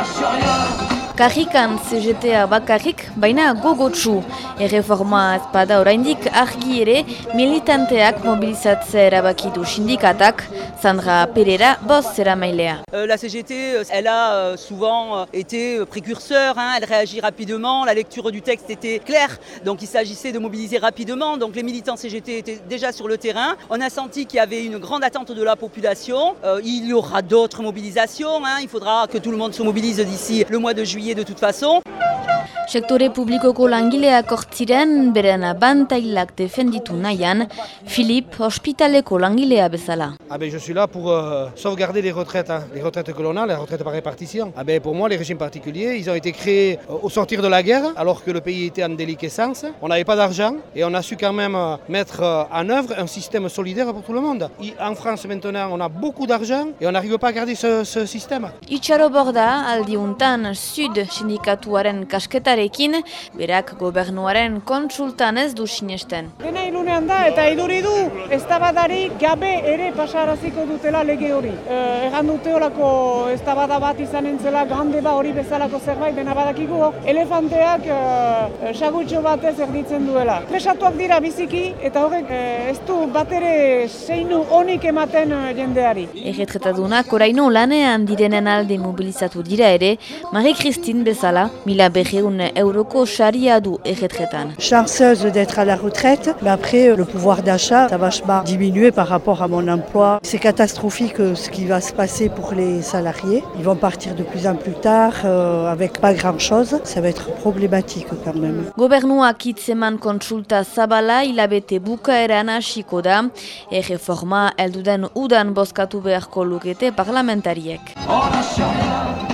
apaixonado. Baina militanteak Sandra Pereira. Euh, la CGT, euh, elle a euh, souvent été précurseur, hein, elle réagit rapidement, la lecture du texte était claire, donc il s'agissait de mobiliser rapidement, donc les militants CGT étaient déjà sur le terrain. On a senti qu'il y avait une grande attente de la population, il y aura d'autres mobilisations, hein, il faudra que tout le monde se mobilise d'ici le mois de juillet de toute façon. Sektore publikoko langileak hortziren, beren abantailak defenditu nahian, Philippe hospitaleko langilea bezala. Ah ben, je suis là pour euh, sauvegarder les retraites, hein, les retraites que l'on a, les retraites par répartition. Ah ben, pour moi, les régimes particuliers, ils ont été créés euh, au sortir de la guerre, alors que le pays était en déliquescence. On n'avait pas d'argent et on a su quand même euh, mettre euh, en œuvre un système solidaire pour tout le monde. En France maintenant, on a beaucoup d'argent et on n'arrive pas à garder ce, ce système. Itxaro borda, aldi untan, Sud sindikatuaren kasketarekin, berak gobernuaren kontsultan ez du sinesten. Dena ilunean da eta iduri du eztabadarik gabe ere pasaraziko dutela lege hori. E, egan dute olako eztabada bat izan entzela gandeba hori bezalako zerbait dena badakigu elefanteak e, sagutxo batez erditzen duela. Presatuak dira biziki eta horrek e, ez du batere zeinu onik ematen e, jendeari. Erretretadunak oraino lanean direnen alde mobilizatu dira ere, Marie-Christine bezala, mila berreun euroko saria du erretretan. chanceuse d'être à la retraite, mais après euh, le pouvoir d'achat a vachement diminué par rapport à mon emploi. C'est catastrophique euh, ce qui va se passer pour les salariés. Ils vont partir de plus en plus tard euh, avec pas grand chose. Ça va être problématique quand même. Gobernuak hitzeman kontsulta zabala hilabete bukaeran hasiko da, erreforma elduden udan bozkatu beharko lukete parlamentariek. Sharia.